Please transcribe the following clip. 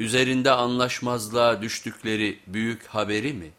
üzerinde anlaşmazlığa düştükleri büyük haberi mi?